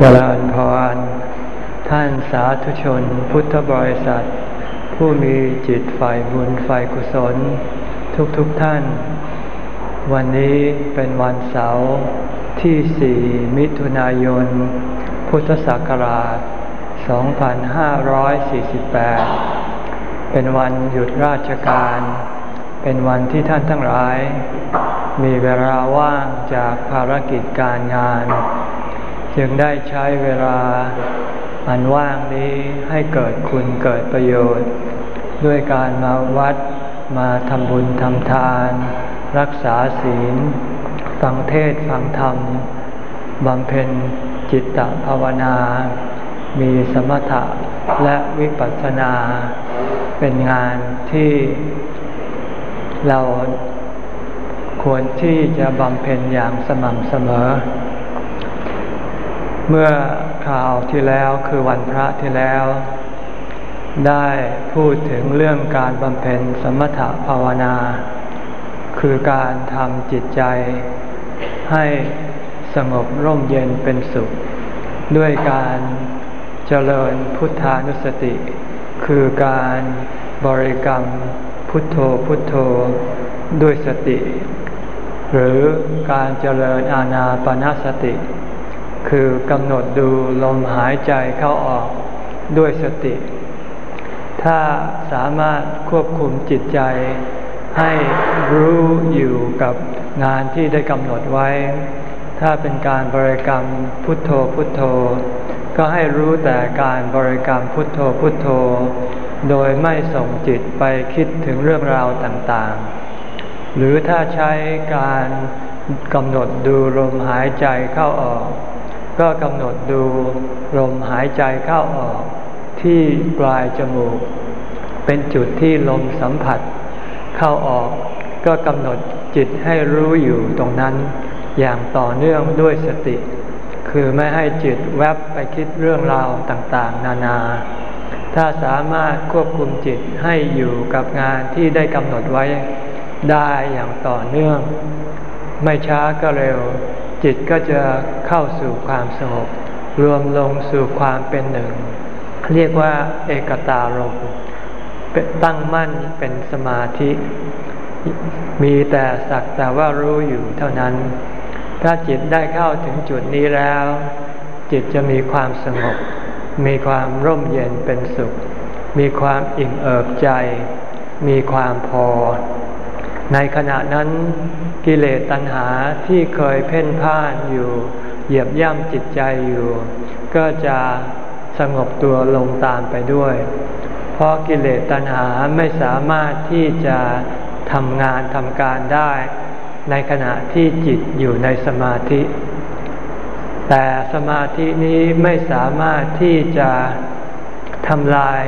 เจริญพร ท่านสาธุชนพุทธบริษัท ผู้มีจิตฝ่ายบุญฝ่ายกุศล ทุกๆทท่าน วันนี้เป็นวันเสาร์ที่สี่มิถุนายน พุทธศักราช 2548 เป็นวันหยุดราชการ เป็นวันที่ท่านทั้งหลาย มีเวลาว่างจากภารกิจการงาน จึงได้ใช้เวลาอันว่างนี้ให้เกิดคุณเกิดประโยชน์ ด้วยการมาวัดมาทำบุญทำทาน รักษาศีล ฟังเทศฟังธรรมบำเพ็ญจิตตภาวนา มีสมถะและวิปัสสนา เป็นงานที่เราควรที่จะบำเพ็ญอย่างสม่ำเสมอ เมื่อคราวที่แล้วคือวันพระที่แล้ว ได้พูดถึงเรื่องการบำเพ็ญสมถภาวนา คือการทำจิตใจ ให้สงบร่มเย็นเป็นสุข ด้วยการเจริญพุทธานุสติ คือการบริกรรมพุทโธพุทโธด้วยสติ หรือการเจริญอาณาปณสติ คือกำหนดดูลมหายใจเข้าออกด้วยสติ ถ้าสามารถควบคุมจิตใจ ให้รู้อยู่กับงานที่ได้กำหนดไว้ ถ้าเป็นการบริกรรมพุทโธพุทโธ ก็ให้รู้แต่การบริกรรมพุทโธพุทโธ โดยไม่ส่งจิตไปคิดถึงเรื่องราวต่างๆ หรือถ้าใช้การกำหนดดูลมหายใจเข้าออก ก็กำหนดดูลมหายใจเข้าออกที่ปลายจมูก เป็นจุดที่ลมสัมผัส เข้าออกก็กำหนดจิตให้รู้อยู่ตรงนั้น อย่างต่อเนื่องด้วยสติ คือไม่ให้จิตแวบไปคิดเรื่องราวต่างๆ นานา ถ้าสามารถควบคุมจิตให้อยู่กับงานที่ได้กำหนดไว้ได้อย่างต่อเนื่อง ไม่ช้าก็เร็ว จิตก็จะเข้าสู่ความสงบรวมลงสู่ความเป็นหนึ่ง เรียกว่าเอกตารมตั้งมั่นเป็นสมาธิ มีแต่สักแต่ว่ารู้อยู่เท่านั้น ถ้าจิตได้เข้าถึงจุดนี้แล้ว จิตจะมีความสงบ มีความร่มเย็นเป็นสุข มีความอิ่มเอิบใจ มีความพอ ในขณะนั้นกิเลสตัณหาที่เคยเพ่นพ่านอยู่ เหยียบย่ำจิตใจอยู่ ก็จะสงบตัวลงตามไปด้วย เพราะกิเลสตัณหาไม่สามารถที่จะทำงานทำการได้ ในขณะที่จิตอยู่ในสมาธิ แต่สมาธินี้ไม่สามารถที่จะทำลาย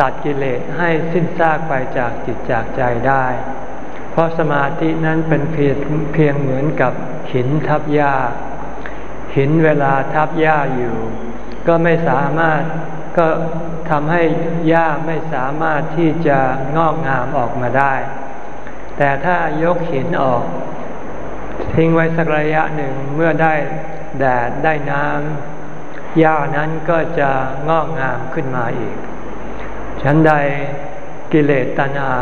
ตัดกิเลสให้สิ้นซากไปจากจิตจากใจได้ เพราะสมาธินั้นเป็นเพียงเพียงเหมือนกับหินทับหญ้า หินเวลาทับหญ้าอยู่ ก็ไม่สามารถก็ทำให้หญ้าไม่สามารถที่จะงอกงามออกมาได้ แต่ถ้ายกหินออก ทิ้งไว้สักระยะหนึ่งเมื่อได้แดดได้น้ำหญ้านั้นก็จะงอกงามขึ้นมาอีก ฉันใดกิเลสตัณหา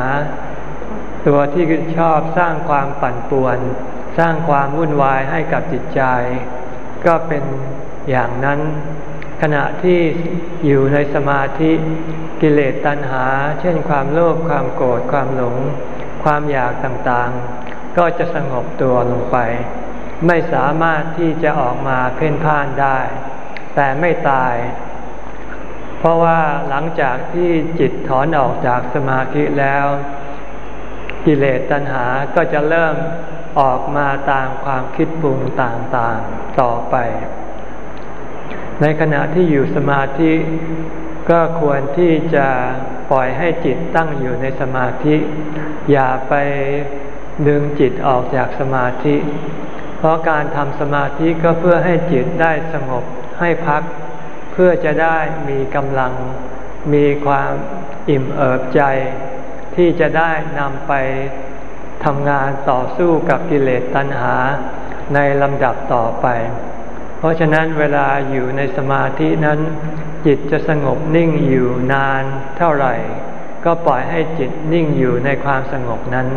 ตัวที่ชอบสร้างความปั่นป่วน สร้างความวุ่นวายให้กับจิตใจ ก็เป็นอย่างนั้น ขณะที่อยู่ในสมาธิกิเลสตัณหา เช่นความโลภความโกรธความหลง ความอยากต่างๆ ก็จะสงบตัวลงไป ไม่สามารถที่จะออกมาเพ่นพ่านได้ แต่ไม่ตาย เพราะว่าหลังจากที่จิตถอนออกจากสมาธิแล้ว กิเลสตัณหาก็จะเริ่มออกมาตามความคิดปรุงต่างๆต่อไป ในขณะที่อยู่สมาธิก็ควรที่จะปล่อยให้จิตตั้งอยู่ในสมาธิ อย่าไปดึงจิตออกจากสมาธิ เพราะการทำสมาธิก็เพื่อให้จิตได้สงบให้พัก เพื่อจะได้มีกำลัง มีความอิ่มเอิบใจ ที่จะได้นำไปทำงานต่อสู้กับกิเลสตัณหาในลำดับต่อไป เพราะฉะนั้นเวลาอยู่ในสมาธินั้น จิตจะสงบนิ่งอยู่นานเท่าไหร่ ก็ปล่อยให้จิตนิ่งอยู่ในความสงบนั้น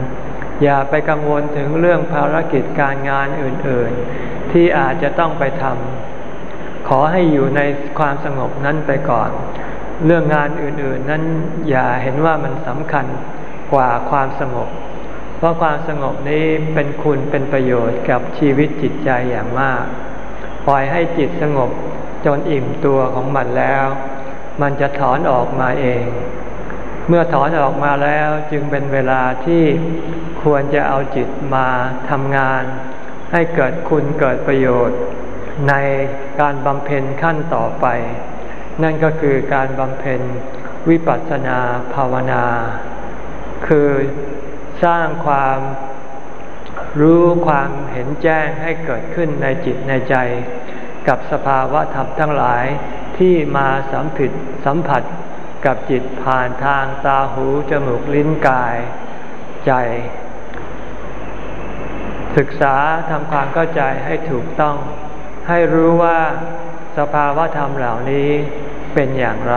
อย่าไปกังวลถึงเรื่องภารกิจการงานอื่นๆ ที่อาจจะต้องไปทำขอให้อยู่ในความสงบนั้นไปก่อน เรื่องงานอื่นๆ นั้นอย่าเห็นว่ามันสำคัญกว่าความสงบ เพราะความสงบนี้เป็นคุณเป็นประโยชน์กับชีวิตจิตใจอย่างมาก ปล่อยให้จิตสงบจนอิ่มตัวของมันแล้ว มันจะถอนออกมาเอง เมื่อถอนออกมาแล้วจึงเป็นเวลาที่ควรจะเอาจิตมาทำงาน ให้เกิดคุณเกิดประโยชน์ ในการบำเพ็ญขั้นต่อไป นั่นก็คือการบำเพ็ญวิปัสสนาภาวนา คือสร้างความรู้ความเห็นแจ้งให้เกิดขึ้นในจิตในใจ กับสภาวะธรรมทั้งหลายที่มาสัมผัสสัมผัสกับจิตผ่านทางตาหูจมูกลิ้นกายใจ ศึกษาทำความเข้าใจให้ถูกต้อง ให้รู้ว่า สภาวะธรรมเหล่านี้เป็นอย่างไร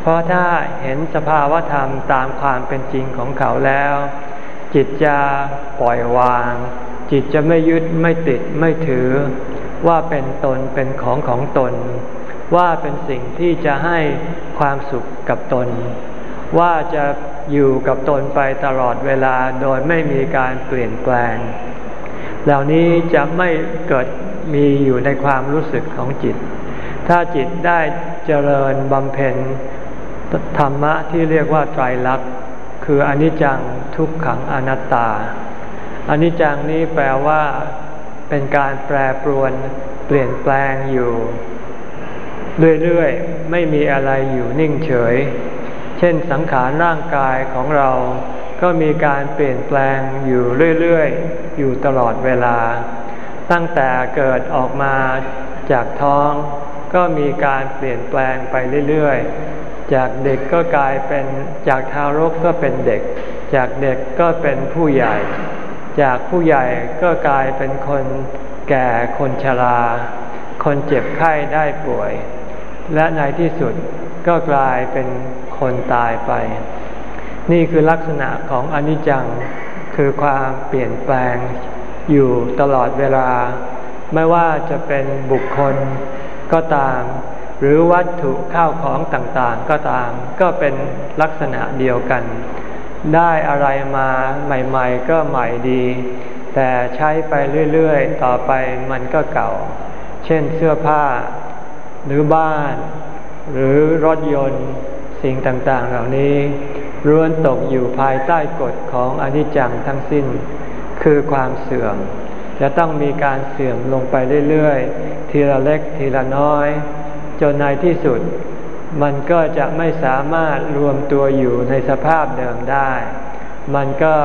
เพราะถ้าเห็นสภาวธรรมตามความเป็นจริงของเขาแล้ว จิตจะปล่อยวาง จิตจะไม่ยึดไม่ติดไม่ถือ ว่าเป็นตนเป็นของของตน ว่าเป็นสิ่งที่จะให้ความสุขกับตน ว่าจะอยู่กับตนไปตลอดเวลาโดยไม่มีการเปลี่ยนแปลง เหล่านี้จะไม่เกิด มีอยู่ในความรู้สึกของจิต ถ้าจิตได้เจริญบำเพ็ญธรรมะที่เรียกว่าไตรลักษณ์คืออนิจจังทุกขังอนัตตาอนิจจังนี้แปลว่าเป็นการแปรปรวนเปลี่ยนแปลงอยู่ เรื่อยๆ ไม่มีอะไรอยู่นิ่งเฉย เช่นสังขารร่างกายของเราก็มีการเปลี่ยนแปลงอยู่เรื่อยๆ อยู่ตลอดเวลา ตั้งแต่เกิดออกมาจากท้อง ก็มีการเปลี่ยนแปลงไปเรื่อยๆ จากเด็กก็กลายเป็นจากทารกก็เป็นเด็ก จากเด็กก็เป็นผู้ใหญ่ จากผู้ใหญ่ก็กลายเป็นคนแก่คนชรา คนเจ็บไข้ได้ป่วย และในที่สุดก็กลายเป็นคนตายไป นี่คือลักษณะของอนิจจังคือความเปลี่ยนแปลง อยู่ตลอดเวลา ไม่ว่าจะเป็นบุคคลก็ตาม หรือวัตถุข้าวของต่างๆก็ตาม ก็เป็นลักษณะเดียวกัน ได้อะไรมาใหม่ ๆ ก็ใหม่ดี แต่ใช้ไปเรื่อยๆ ต่อไปมันก็เก่า เช่นเสื้อผ้า หรือบ้าน หรือรถยนต์สิ่งต่างๆเหล่านี้ร้วนตกอยู่ภายใต้กฎของอนิจจังทั้งสิ้น คือความเสื่อม จะต้องมีการเสื่อมลงไปเรื่อยๆ ทีละเล็กทีละน้อย จนในที่สุด มันก็จะไม่สามารถรวมตัวอยู่ในสภาพเดิมได้ มันก็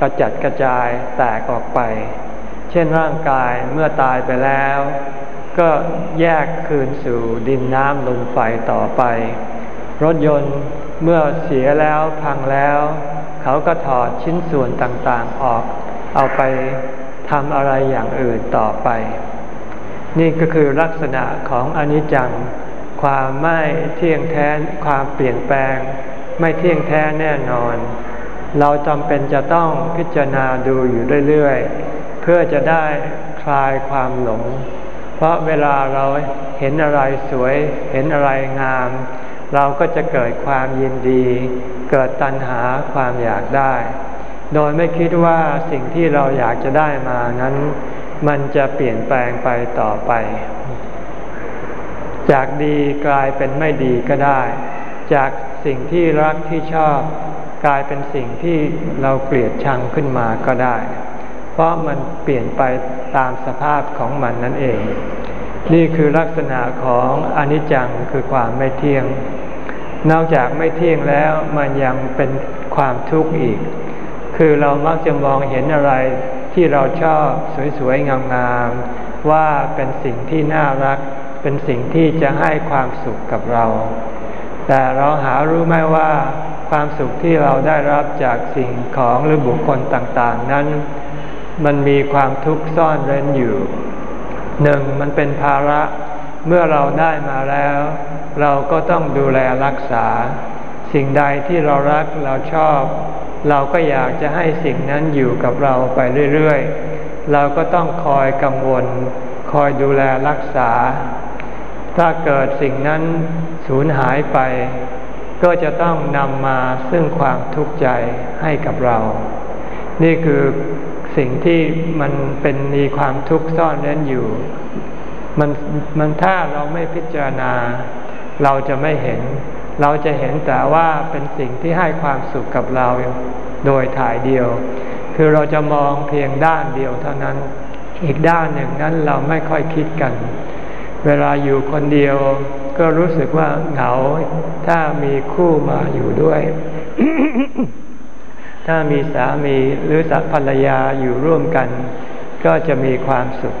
กระจัดกระจายแตกออกไป เช่นร่างกายเมื่อตายไปแล้ว ก็แยกคืนสู่ดินน้ำลมไฟต่อไป รถยนต์เมื่อเสียแล้วพังแล้ว เขาก็ถอดชิ้นส่วนต่างๆออก เอาไปทำอะไรอย่างอื่นต่อไป นี่ก็คือลักษณะของอนิจจัง ความไม่เที่ยงแท้ ความเปลี่ยนแปลง ไม่เที่ยงแท้แน่นอน เราจำเป็นจะต้องพิจารณาดูอยู่เรื่อยๆ เพื่อจะได้คลายความหลง เพราะเวลาเราเห็นอะไรสวย เห็นอะไรงาม เราก็จะเกิดความยินดี เกิดตัณหาความอยากได้ โดยไม่คิดว่าสิ่งที่เราอยากจะได้มานั้น มันจะเปลี่ยนแปลงไปต่อไป จากดีกลายเป็นไม่ดีก็ได้ จากสิ่งที่รักที่ชอบ กลายเป็นสิ่งที่เราเกลียดชังขึ้นมาก็ได้ เพราะมันเปลี่ยนไปตามสภาพของมันนั่นเอง นี่คือลักษณะของอนิจจังคือความไม่เที่ยง นอกจากไม่เที่ยงแล้วมันยังเป็นความทุกข์อีก คือเรามักจะมองเห็นอะไรที่เราชอบสวยๆงามๆว่าเป็นสิ่งที่น่ารัก เป็นสิ่งที่จะให้ความสุขกับเรา แต่เราหารู้ไหมว่า ความสุขที่เราได้รับจากสิ่งของหรือบุคคลต่างๆ นั้น มันมีความทุกข์ซ่อนเร้นอยู่หนึ่งมันเป็นภาระเมื่อเราได้มาแล้ว เราก็ต้องดูแลรักษา สิ่งใดที่เรารักเราชอบ เราก็อยากจะให้สิ่งนั้นอยู่กับเราไปเรื่อยๆ เราก็ต้องคอยกังวล คอยดูแลรักษา ถ้าเกิดสิ่งนั้นสูญหายไป ก็จะต้องนำมาซึ่งความทุกข์ใจให้กับเรา นี่คือสิ่งที่มันเป็นมีความทุกข์ซ่อนเร้นอยู่มันมันถ้าเราไม่พิจารณา เราจะไม่เห็น เราจะเห็นแต่ว่าเป็นสิ่งที่ให้ความสุขกับเราโดยถ่ายเดียว คือเราจะมองเพียงด้านเดียวเท่านั้น อีกด้านหนึ่งนั้นเราไม่ค่อยคิดกัน เวลาอยู่คนเดียวก็รู้สึกว่าเหงา ถ้ามีคู่มาอยู่ด้วย ถ้ามีสามีหรือสัภรรยาอยู่ร่วมกัน ก็จะมีความสุข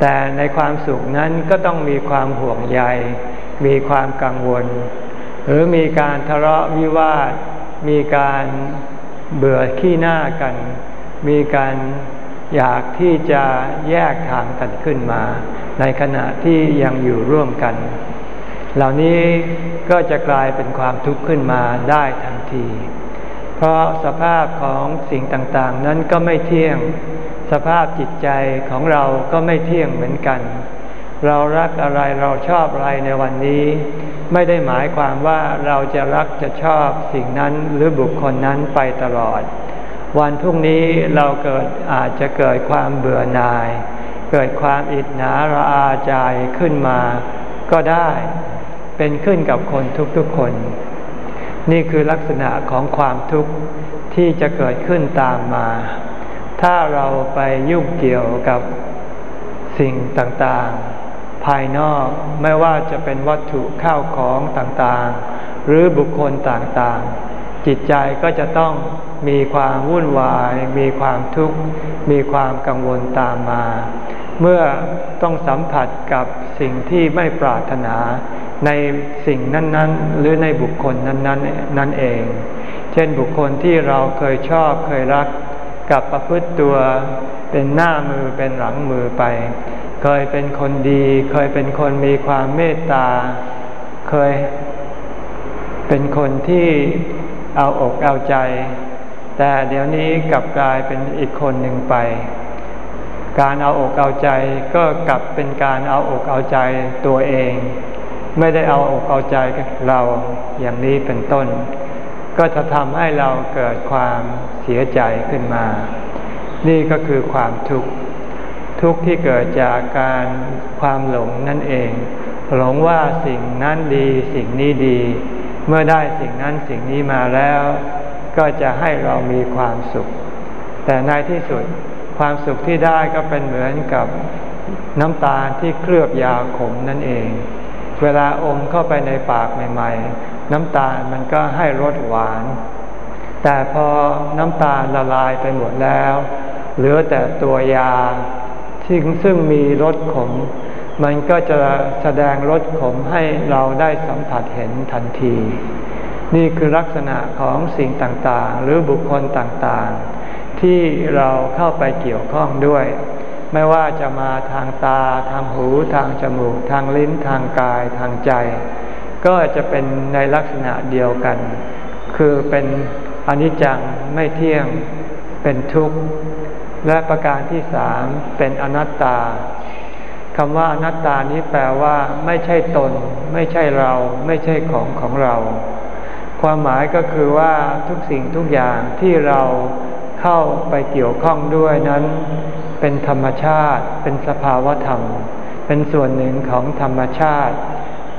แต่ในความสุขนั้นก็ต้องมีความห่วงใย มีความกังวล หรือมีการทะเลาะวิวาท มีการเบื่อขี้หน้ากัน มีการอยากที่จะแยกทางกันขึ้นมา ในขณะที่ยังอยู่ร่วมกัน เหล่านี้ก็จะกลายเป็นความทุกข์ขึ้นมาได้ทันที เพราะสภาพของสิ่งต่างๆ นั้นก็ไม่เที่ยง สภาพจิตใจของเราก็ไม่เที่ยงเหมือนกัน เรารักอะไรเราชอบอะไรในวันนี้ ไม่ได้หมายความว่าเราจะรักจะชอบสิ่งนั้นหรือบุคคลนั้นไปตลอด วันพรุ่งนี้เราเกิดอาจจะเกิดความเบื่อหน่าย เกิดความอิจฉาระอาใจขึ้นมาก็ได้เป็นขึ้นกับคนทุกๆคน นี่คือลักษณะของความทุกข์ที่จะเกิดขึ้นตามมา ถ้าเราไปยุ่งเกี่ยวกับสิ่งต่างๆ ภายนอกไม่ว่าจะเป็นวัตถุข้าวของต่างๆ หรือบุคคลต่างๆ จิตใจก็จะต้องมีความวุ่นวาย มีความทุกข์ มีความกังวลตามมา เมื่อต้องสัมผัสกับสิ่งที่ไม่ปรารถนาในสิ่งนั้นๆ หรือในบุคคลนั้นๆนั่นเอง เช่นบุคคลที่เราเคยชอบเคยรักกับประพฤติตัวเป็นหน้ามือเป็นหลังมือไป เคยเป็นคนดี เคยเป็นคนมีความเมตตา เคยเป็นคนที่เอาอกเอาใจ แต่เดี๋ยวนี้กลับกลายเป็นอีกคนหนึ่งไป การเอาอกเอาใจก็กลับเป็นการเอาอกเอาใจตัวเอง ไม่ได้เอาอกเอาใจเราอย่างนี้เป็นต้น ก็จะทำให้เราเกิดความเสียใจขึ้นมา นี่ก็คือความทุกข์ ทุกข์ที่เกิดจากการความหลงนั่นเอง หลงว่าสิ่งนั้นดีสิ่งนี้ดี เมื่อได้สิ่งนั้นสิ่งนี้มาแล้ว ก็จะให้เรามีความสุข แต่ในที่สุดความสุขที่ได้ก็เป็นเหมือนกับน้ำตาลที่เคลือบยาขมนั่นเอง เวลาอมเข้าไปในปากใหม่ ๆ น้ำตาลมันก็ให้รสหวาน แต่พอน้ำตาลละลายไปหมดแล้ว เหลือแต่ตัวยา ที่ซึ่งมีรสขม มันก็จะแสดงรสขมให้เราได้สัมผัสเห็นทันที นี่คือลักษณะของสิ่งต่างๆ หรือบุคคลต่างๆ ที่เราเข้าไปเกี่ยวข้องด้วย ไม่ว่าจะมาทางตา ทางหู ทางจมูก ทางลิ้น ทางกาย ทางใจ ก็จะเป็นในลักษณะเดียวกัน คือเป็นอนิจจังไม่เที่ยงเป็นทุกข์ และประการที่สามเป็นอนัตตาคำว่าอนัตตานี้แปลว่า ไม่ใช่ตน ไม่ใช่เรา ไม่ใช่ของของเรา ความหมายก็คือว่าทุกสิ่งทุกอย่างที่เราเข้าไปเกี่ยวข้องด้วยนั้น เป็นธรรมชาติ เป็นสภาวธรรม เป็นส่วนหนึ่งของธรรมชาติ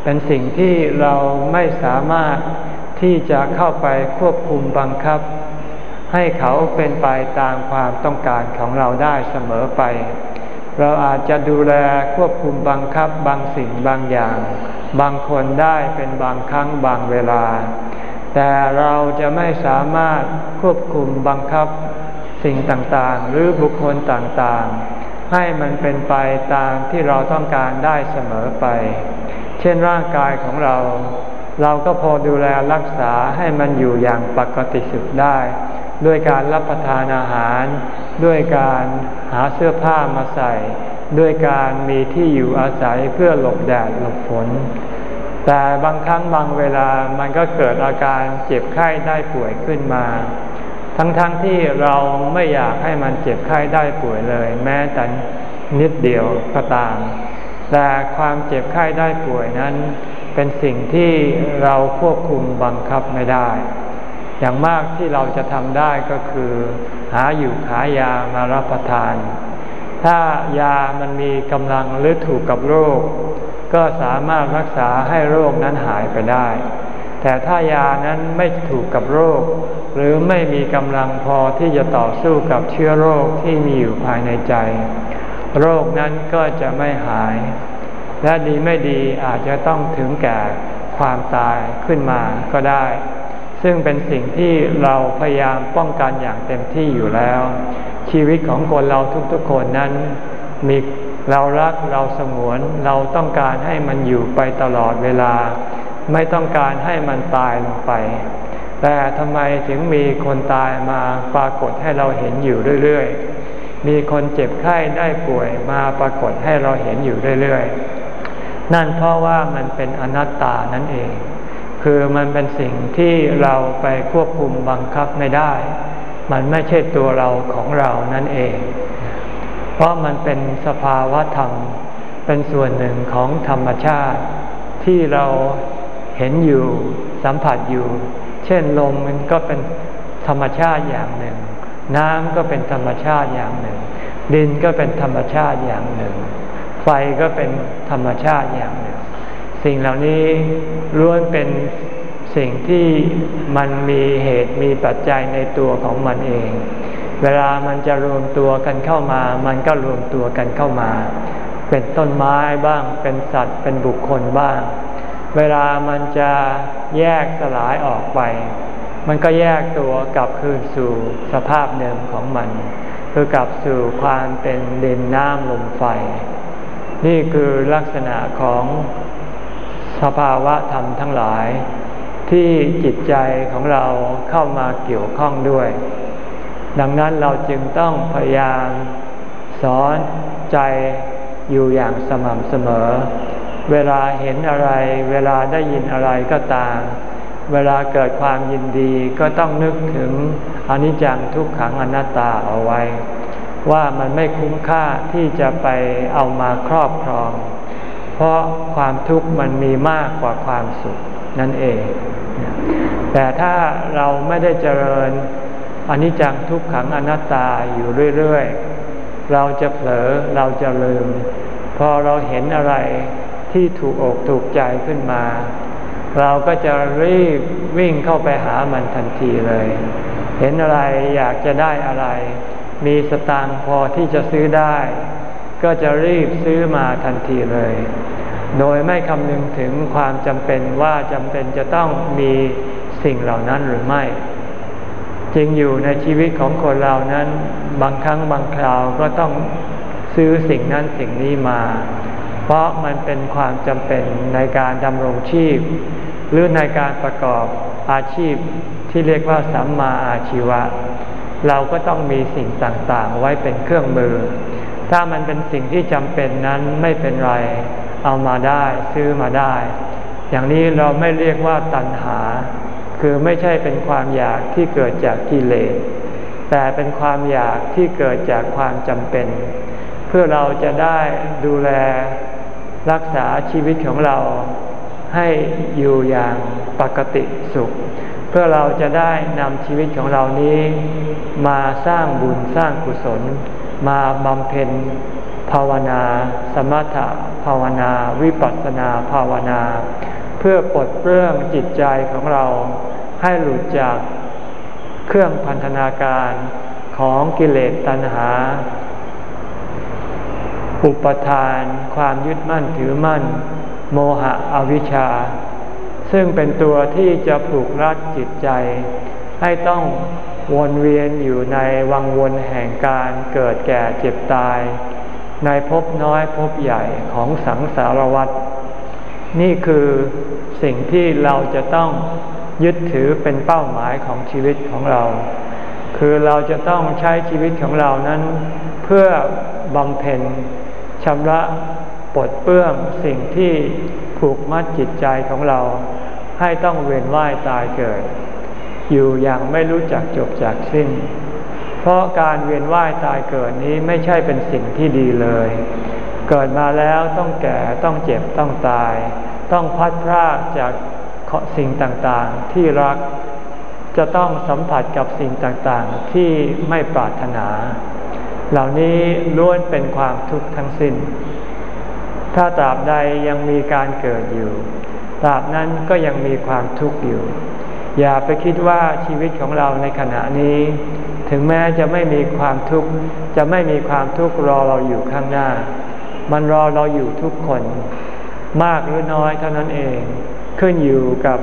เป็นสิ่งที่เราไม่สามารถที่จะเข้าไปควบคุมบังคับ ให้เขาเป็นไปตามความต้องการของเราได้เสมอไป เราอาจจะดูแลควบคุมบังคับบางสิ่งบางอย่าง บางคนได้เป็นบางครั้งบางเวลา แต่เราจะไม่สามารถควบคุมบังคับสิ่งต่างๆ หรือบุคคลต่างๆ ให้มันเป็นไปตามที่เราต้องการได้เสมอไป เช่นร่างกายของเรา เราก็พอดูแลรักษาให้มันอยู่อย่างปกติสุขได้ ด้วยการรับประทานอาหาร ด้วยการหาเสื้อผ้ามาใส่ ด้วยการมีที่อยู่อาศัยเพื่อหลบแดดหลบฝน แต่บางครั้งบางเวลามันก็เกิดอาการเจ็บไข้ได้ป่วยขึ้นมา ทั้งๆทที่เราไม่อยากให้มันเจ็บไข้ได้ป่วยเลย แม้แต่นิดเดียวก็ตาม แต่ความเจ็บไข้ได้ป่วยนั้น เป็นสิ่งที่เราควบคุมบังคับไม่ได้ อย่างมากที่เราจะทำได้ก็คือ หาอยู่หายามารับประทาน ถ้ายามันมีกำลังหรือถูกกับโรค ก็สามารถรักษาให้โรคนั้นหายไปได้ แต่ถ้ายานั้นไม่ถูกกับโรค หรือไม่มีกำลังพอที่จะต่อสู้กับเชื้อโรคที่มีอยู่ภายในใจ โรคนั้นก็จะไม่หาย และดีไม่ดีอาจจะต้องถึงแก่ความตายขึ้นมาก็ได้ ซึ่งเป็นสิ่งที่เราพยายามป้องกันอย่างเต็มที่อยู่แล้ว ชีวิตของคนเราทุกๆคนนั้น มีเรารักเราสงวนเราต้องการให้มันอยู่ไปตลอดเวลา ไม่ต้องการให้มันตายลงไป แต่ทำไมถึงมีคนตายมาปรากฏให้เราเห็นอยู่เรื่อยๆ มีคนเจ็บไข้ได้ป่วยมาปรากฏให้เราเห็นอยู่เรื่อยๆ นั่นเพราะว่ามันเป็นอนัตตานั่นเอง คือมันเป็นสิ่งที่เราไปควบคุมบังคับไม่ได้ มันไม่ใช่ตัวเราของเรานั่นเอง เพราะมันเป็นสภาวะธรรม เป็นส่วนหนึ่งของธรรมชาติ ที่เราเห็นอยู่สัมผัสอยู่ เช่นลมมันก็เป็นธรรมชาติอย่างหนึ่ง น้ำก็เป็นธรรมชาติอย่างหนึ่ง ดินก็เป็นธรรมชาติอย่างหนึ่ง ไฟก็เป็นธรรมชาติอย่างหนึ่ง สิ่งเหล่านี้ล้วนเป็นสิ่งที่มันมีเหตุมีปัจจัยในตัวของมันเอง เวลามันจะรวมตัวกันเข้ามา มันก็รวมตัวกันเข้ามา เป็นต้นไม้บ้าง เป็นสัตว์ เป็นบุคคลบ้าง เวลามันจะแยกสลายออกไป มันก็แยกตัวกลับคืนสู่สภาพเดิมของมัน คือกลับสู่ความเป็นดินน้ำลมไฟ นี่คือลักษณะของ สภาวะธรรมทั้งหลาย ที่จิตใจของเราเข้ามาเกี่ยวข้องด้วย ดังนั้นเราจึงต้องพยายามสอนใจอยู่อย่างสม่ำเสมอ เวลาเห็นอะไร เวลาได้ยินอะไรก็ตาม เวลาเกิดความยินดีก็ต้องนึกถึงอนิจจังทุกขังอนัตตาเอาไว้ ว่ามันไม่คุ้มค่าที่จะไปเอามาครอบครอง เพราะความทุกข์มันมีมากกว่าความสุขนั่นเอง แต่ถ้าเราไม่ได้เจริญอนิจจังทุกขังอนัตตาอยู่เรื่อยๆ เราจะเผลอเราจะลืม พอเราเห็นอะไรที่ถูกอกถูกใจขึ้นมา เราก็จะรีบวิ่งเข้าไปหามันทันทีเลย เห็นอะไรอยากจะได้อะไร มีสตางค์พอที่จะซื้อได้ ก็จะรีบซื้อมาทันทีเลย โดยไม่คำนึงถึงความจำเป็นว่าจำเป็นจะต้องมีสิ่งเหล่านั้นหรือไม่จริงอยู่ในชีวิตของคนเรานั้น บางครั้งบางคราวก็ต้องซื้อสิ่งนั้นสิ่งนี้มา เพราะมันเป็นความจำเป็นในการดำรงชีพ หรือในการประกอบอาชีพที่เรียกว่าสัมมาอาชีวะ เราก็ต้องมีสิ่งต่างๆ ไว้เป็นเครื่องมือ ถ้ามันเป็นสิ่งที่จำเป็นนั้นไม่เป็นไร เอามาได้ซื้อมาได้ อย่างนี้เราไม่เรียกว่าตัณหา คือไม่ใช่เป็นความอยากที่เกิดจากกิเลส แต่เป็นความอยากที่เกิดจากความจำเป็น เพื่อเราจะได้ดูแลรักษาชีวิตของเราให้อยู่อย่างปกติสุข เพื่อเราจะได้นำชีวิตของเรานี้ มาสร้างบุญสร้างกุศล มาบำเพ็ญภาวนา สมถะภาวนา วิปัสสนาภาวนา เพื่อปลดเปลื้องจิตใจของเราให้หลุดจากเครื่องพันธนาการของกิเลสตัณหา อุปทาน ความยึดมั่นถือมั่น โมหะอวิชชา ซึ่งเป็นตัวที่จะผูกรัดจิตใจ ให้ต้อง วนเวียนอยู่ในวังวนแห่งการเกิดแก่เจ็บตาย ในภพน้อยภพใหญ่ของสังสารวัฏนี่คือสิ่งที่เราจะต้องยึดถือเป็นเป้าหมายของชีวิตของเรา คือเราจะต้องใช้ชีวิตของเรานั้น เพื่อบำเพ็ญชำระปลดเปื้องสิ่งที่ผูกมัดจิตใจของเรา ให้ต้องเวียนว่ายตายเกิด อยู่อย่างไม่รู้จักจบจากสิ้น เพราะการเวียนว่ายตายเกิดนี้ไม่ใช่เป็นสิ่งที่ดีเลย เกิดมาแล้วต้องแก่ต้องเจ็บต้องตาย ต้องพัดพรากจากสิ่งต่างๆ ที่รักจะต้องสัมผัสกับสิ่งต่างๆ ที่ไม่ปรารถนา เหล่านี้ล้วนเป็นความทุกข์ทั้งสิ้น ถ้าตราบใดยังมีการเกิดอยู่ ตราบนั้นก็ยังมีความทุกข์อยู่ อย่าไปคิดว่าชีวิตของเราในขณะนี้ ถึงแม้จะไม่มีความทุกข์จะไม่มีความทุกข์รอเราอยู่ข้างหน้า มันรอเราอยู่ทุกคน มากหรือน้อยเท่านั้นเอง ขึ้นอยู่กับ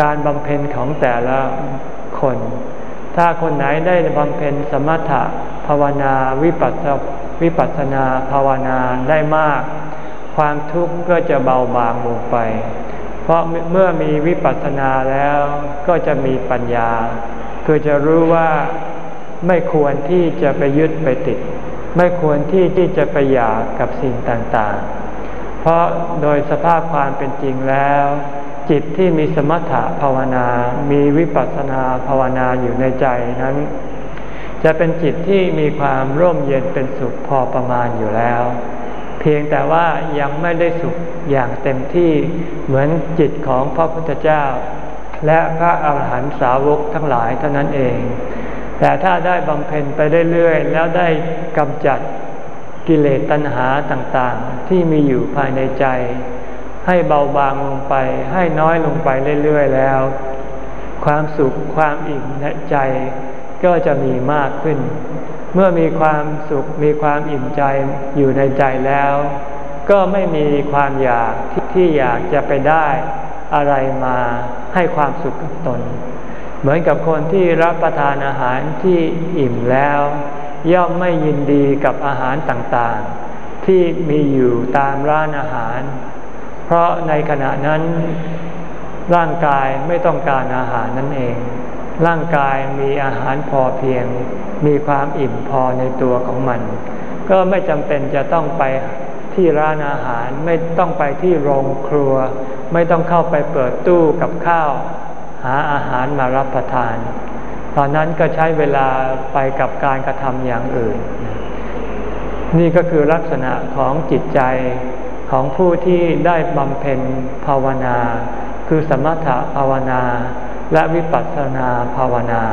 การบำเพ็ญของแต่ละคน ถ้าคนไหนได้บำเพ็ญสมถะภาวนาวิปัสสวิปัสนาภาวนาได้มาก ความทุกข์ก็จะเบาบางลงไป ราะเมื่อมีวิปัสสนาแล้วก็จะมีปัญญา คือจะรู้ว่าไม่ควรที่จะไปยึดไปติด ไม่ควรที่ที่จะไปอยากกับสิ่งต่างๆ เพราะโดยสภาพความเป็นจริงแล้ว จิตที่มีสมถะภาวนา มีวิปัสสนาภาวนาอยู่ในใจนั้น จะเป็นจิตที่มีความร่มเย็นเป็นสุขพอประมาณอยู่แล้ว เพียงแต่ว่ายังไม่ได้สุขอย่างเต็มที่เหมือนจิตของพระพุทธเจ้า และพระอาหารหันตสาวกทั้งหลายเท่านั้นเอง แต่ถ้าได้บำเพ็ญไปเรื่อยๆแล้วได้กำจัดกิเลสตัณหาต่างๆ ที่มีอยู่ภายในใจ ให้เบาบางลงไป ให้น้อยลงไปเรื่อยๆแล้ว ความสุขความอิ่มในใจก็จะมีมากขึ้น เมื่อมีความสุขมีความอิ่มใจอยู่ในใจแล้ว ก็ไม่มีความอยากที่ที่อยากจะไปได้อะไรมาให้ความสุขกับตน เหมือนกับคนที่รับประทานอาหารที่อิ่มแล้ว ย่อมไม่ยินดีกับอาหารต่างๆ ที่มีอยู่ตามร้านอาหาร เพราะในขณะนั้นร่างกายไม่ต้องการอาหารนั่นเอง ร่างกายมีอาหารพอเพียง มีความอิ่มพอในตัวของมัน ก็ไม่จำเป็นจะต้องไปที่ร้านอาหารไม่ต้องไปที่โรงครัว ไม่ต้องเข้าไปเปิดตู้กับข้าว หาอาหารมารับประทาน ตอนนั้นก็ใช้เวลาไปกับการกระทำอย่างอื่น นี่ก็คือลักษณะของจิตใจของผู้ที่ได้บำเพ็ญภาวนา คือสมถะภาวนา และวิปัสสนาภาวนา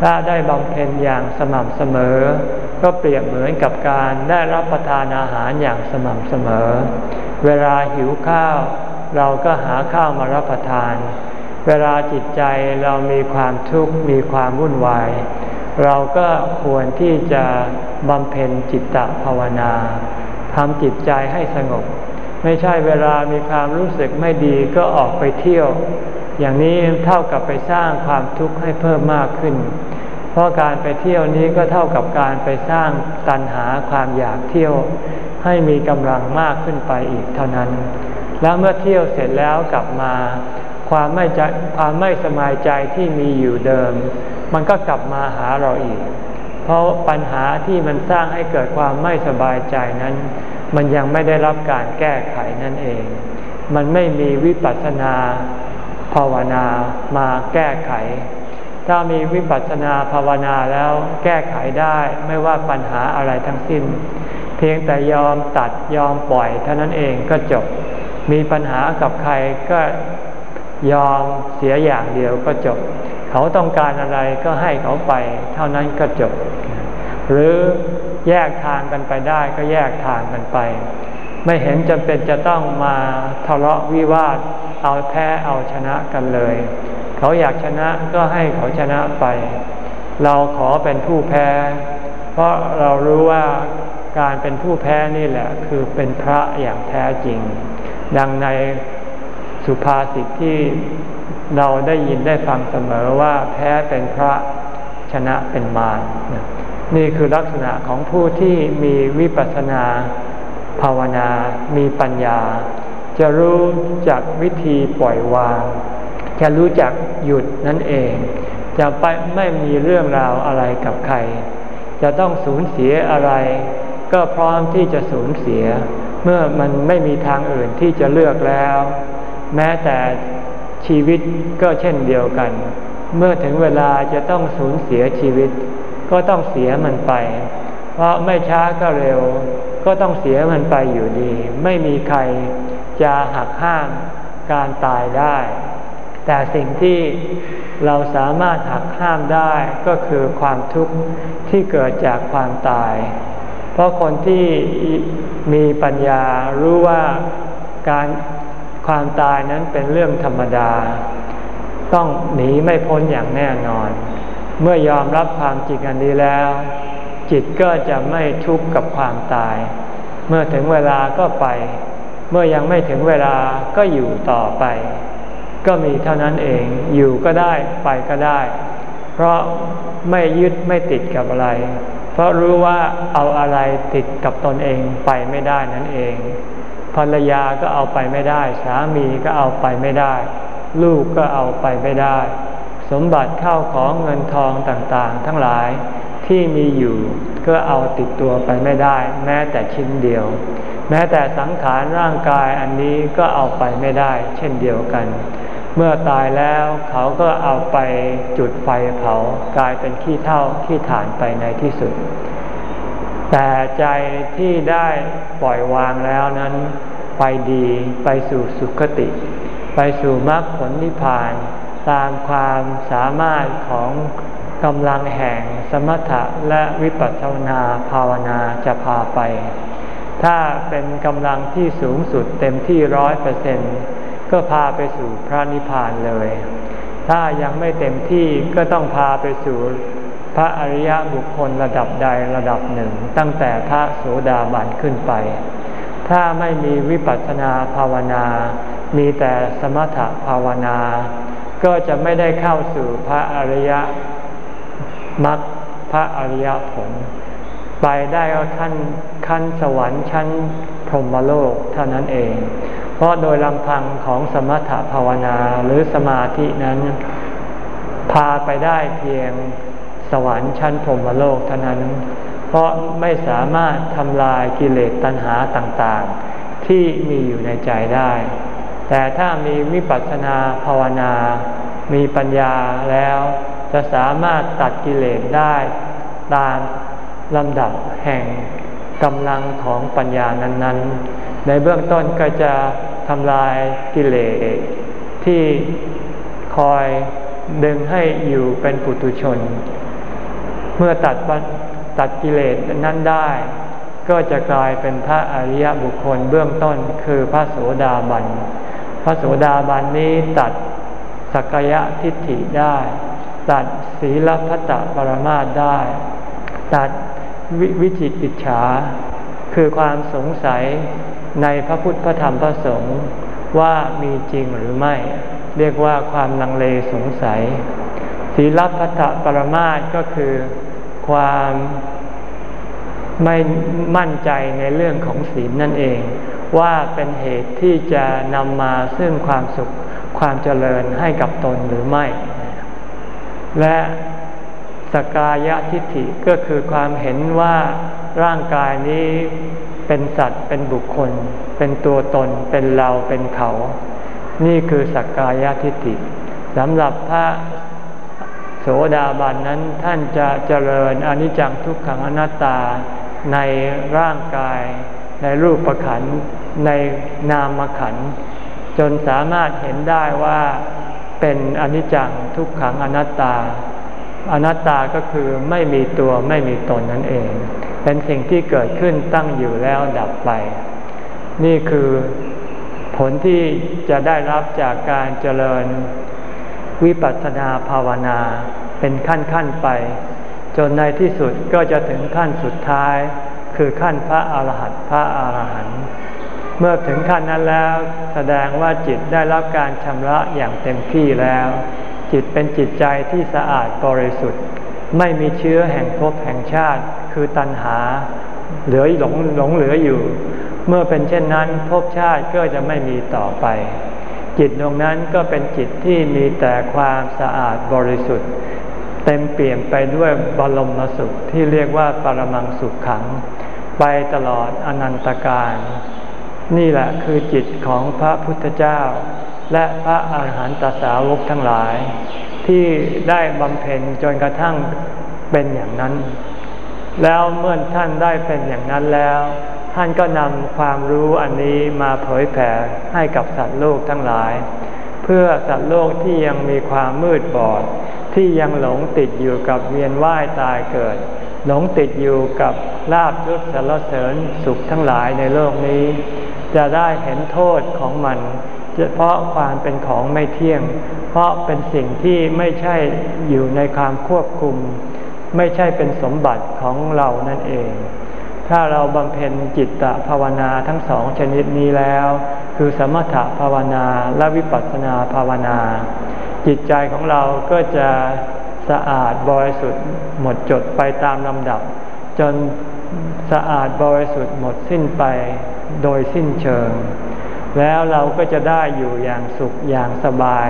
ถ้าได้บำเพ็ญอย่างสม่ำเสมอ ก็เปรียบเหมือนกับการได้รับประทานอาหารอย่างสม่ำเสมอ เวลาหิวข้าว เราก็หาข้าวมารับประทาน เวลาจิตใจเรามีความทุกข์มีความวุ่นวาย เราก็ควรที่จะบำเพ็ญจิตตภาวนาทำจิตใจให้สงบ ไม่ใช่เวลามีความรู้สึกไม่ดีก็ออกไปเที่ยว อย่างนี้เท่ากับไปสร้างความทุกข์ให้เพิ่มมากขึ้น เพราะการไปเที่ยวนี้ก็เท่ากับการไปสร้างตัณหาความอยากเที่ยว ให้มีกำลังมากขึ้นไปอีกเท่านั้น แล้วเมื่อเที่ยวเสร็จแล้วกลับมา ความไม่ใจความไม่สบายใจที่มีอยู่เดิม มันก็กลับมาหาเราอีก เพราะปัญหาที่มันสร้างให้เกิดความไม่สบายใจนั้น มันยังไม่ได้รับการแก้ไขนั่นเอง มันไม่มีวิปัสสนา ภาวนามาแก้ไข ถ้ามีวิปัสสนาภาวนาแล้วแก้ไขได้ไม่ว่าปัญหาอะไรทั้งสิ้น เพียงแต่ยอมตัดยอมปล่อยเท่านั้นเองก็จบ มีปัญหากับใครก็ยอมเสียอย่างเดียวก็จบ เขาต้องการอะไรก็ให้เขาไป เท่านั้นก็จบ หรือแยกทางกันไปได้ก็แยกทางกันไป ไม่เห็นจำเป็นจะต้องมาทะเลาะวิวาทเอาแพ้เอาชนะกันเลย เขาอยากชนะก็ให้เขาชนะไป เราขอเป็นผู้แพ้ เพราะเรารู้ว่าการเป็นผู้แพ้นี่แหละ คือเป็นพระอย่างแท้จริง ดังในสุภาษิตที่เราได้ยินได้ฟังเสมอว่าแพ้เป็นพระชนะเป็นมารนี่คือลักษณะของผู้ที่มีวิปัสสนา ภาวนามีปัญญา จะรู้จักวิธีปล่อยวาง จะรู้จักหยุดนั่นเอง จะไปไม่มีเรื่องราวอะไรกับใคร จะต้องสูญเสียอะไร ก็พร้อมที่จะสูญเสีย เมื่อมันไม่มีทางอื่นที่จะเลือกแล้ว แม้แต่ชีวิตก็เช่นเดียวกัน เมื่อถึงเวลาจะต้องสูญเสียชีวิต ก็ต้องเสียมันไป เพราะไม่ช้าก็เร็ว ก็ต้องเสียมันไปอยู่ดี ไม่มีใครจะหักห้ามการตายได้ แต่สิ่งที่เราสามารถหักห้ามได้ก็คือความทุกข์ที่เกิดจากความตาย เพราะคนที่มีปัญญารู้ว่าการความตายนั้นเป็นเรื่องธรรมดา ต้องหนีไม่พ้นอย่างแน่นอน เมื่อยอมรับความจริงอันนี้แล้ว จิตก็จะไม่ทุกข์กับความตาย เมื่อถึงเวลาก็ไป เมื่อยังไม่ถึงเวลาก็อยู่ต่อไป ก็มีเท่านั้นเองอยู่ก็ได้ไปก็ได้ เพราะไม่ยึดไม่ติดกับอะไร เพราะรู้ว่าเอาอะไรติดกับตนเองไปไม่ได้นั่นเอง ภรรยาก็เอาไปไม่ได้ สามีก็เอาไปไม่ได้ ลูกก็เอาไปไม่ได้ สมบัติเข้าของเงินทองต่างๆ ทั้งหลาย ที่มีอยู่ก็เอาติดตัวไปไม่ได้ แม้แต่ชิ้นเดียว แม้แต่สังขารร่างกายอันนี้ก็เอาไปไม่ได้ เช่นเดียวกัน เมื่อตายแล้วเขาก็เอาไปจุดไฟเผากลายเป็นขี้เท่าขี้ฐานไปในที่สุด แต่ใจที่ได้ปล่อยวางแล้วนั้นไปดีไปสู่สุคติ ไปสู่มรรคผลนิพพานตามความสามารถของ กำลังแห่งสมถะและวิปัสสนาภาวนาจะพาไป ถ้าเป็นกำลังที่สูงสุดเต็มที่ร้อยเปอร์เซ็นก็พาไปสู่พระนิพพานเลย ถ้ายังไม่เต็มที่ก็ต้องพาไปสู่พระอริยบุคคลระดับใดระดับหนึ่ง ตั้งแต่พระโสดาบันขึ้นไป ถ้าไม่มีวิปัสสนาภาวนา มีแต่สมถภาวนา ก็จะไม่ได้เข้าสู่พระอริย มรรคพระอริยผล ไปได้ก็ขั้นขั้นสวรรค์ชั้นพรหมโลกเท่านั้นเอง เพราะโดยลำพังของสมถภาวนาหรือสมาธินั้น พาไปได้เพียงสวรรค์ชั้นพรหมโลกเท่านั้น เพราะไม่สามารถทำลายกิเลสตัณหาต่างๆ ที่มีอยู่ในใจได้ แต่ถ้ามีวิปัสสนาภาวนา มีปัญญาแล้ว จะสามารถตัดกิเลสได้ตามลำดับแห่งกำลังของปัญญานั้น ๆ ในเบื้องต้นก็จะทำลายกิเลสที่คอยดึงให้อยู่เป็นปุถุชน เมื่อตัดตัดกิเลสนั้นได้ ก็จะกลายเป็นพระอริยบุคคลเบื้องต้นคือพระโสดาบัน พระโสดาบันนี้ตัดสักยะทิฏฐิได้ ตัดศีลพัตตปรมาตได้ ตัดววิจิติจฉา คือความสงสัยในพระพุทธพระธรรมพระสงฆ์ว่ามีจริงหรือไม่ เรียกว่าความลังเลสงสัย ศีลพัตปรมาตก็คือความไม่มั่นใจในเรื่องของศีลนั่นเอง ว่าเป็นเหตุที่จะนำมาซึ่งความสุขความเจริญให้กับตนหรือไม่ และสกายะทิฏฐิก็คือความเห็นว่าร่างกายนี้เป็นสัตว์เป็นบุคคล เป็นตัวตน เป็นเราเป็นเขา นี่คือสกายะทิฏฐิสำหรับพระโสดาบันนั้นท่านจะเจริญอนิจจังทุกขังอนัตตาในร่างกาย ในรูปขันในนามขันจนสามารถเห็นได้ว่า เป็นอนิจจังทุกขังอนัตตา อนัตตาก็คือไม่มีตัวไม่มีตนนั่นเอง เป็นสิ่งที่เกิดขึ้นตั้งอยู่แล้วดับไป นี่คือผลที่จะได้รับจากการเจริญวิปัสสนาภาวนาเป็นขั้นขั้นไป จนในที่สุดก็จะถึงขั้นสุดท้าย คือขั้นพระอาหารหันต์พระอาหารหันต์ เมื่อถึงขั้นนั้นแล้ว แสดงว่าจิตได้รับการชำระอย่างเต็มที่แล้ว จิตเป็นจิตใจที่สะอาดบริสุทธิ์ ไม่มีเชื้อแห่งภพแห่งชาติ คือตัณหา เหลือหลงหลงเหลืออยู่ เมื่อเป็นเช่นนั้นภพชาติก็จะไม่มีต่อไป จิตดวงนั้นก็เป็นจิตที่มีแต่ความสะอาดบริสุทธิ์ เต็มเปี่ยมไปด้วยบรมสุขที่เรียกว่าปรมังสุขขัง ไปตลอดอนันตการ นี่แหละคือจิตของพระพุทธเจ้า และพระอาหารหันตสาวกทั้งหลาย ที่ได้บำเพ็ญจนกระทั่งเป็นอย่างนั้น แล้วเมื่อท่านได้เป็นอย่างนั้นแล้ว ท่านก็นำความรู้อันนี้มาเผยแผ่ให้กับสัตว์โลกทั้งหลาย เพื่อสัตว์โลกที่ยังมีความมืดบอด ที่ยังหลงติดอยู่กับเวียนว่ายตายเกิด หลงติดอยู่กับลาบยศสารเสริญสุขทั้งหลายในโลกนี้ จะได้เห็นโทษของมัน เพราะความเป็นของไม่เที่ยง เพราะเป็นสิ่งที่ไม่ใช่อยู่ในความควบคุม ไม่ใช่เป็นสมบัติของเรานั่นเอง ถ้าเราบำเพ็ญจิตตภาวนาทั้งสองชนิดนี้แล้ว คือสมถภาวนาและวิปัสสนาภาวนา จิตใจของเราก็จะสะอาดบริสุทธิ์หมดจดไปตามลำดับ จนสะอาดบริสุทธิ์หมดสิ้นไป โดยสิ้นเชิง แล้วเราก็จะได้อยู่อย่างสุขอย่างสบาย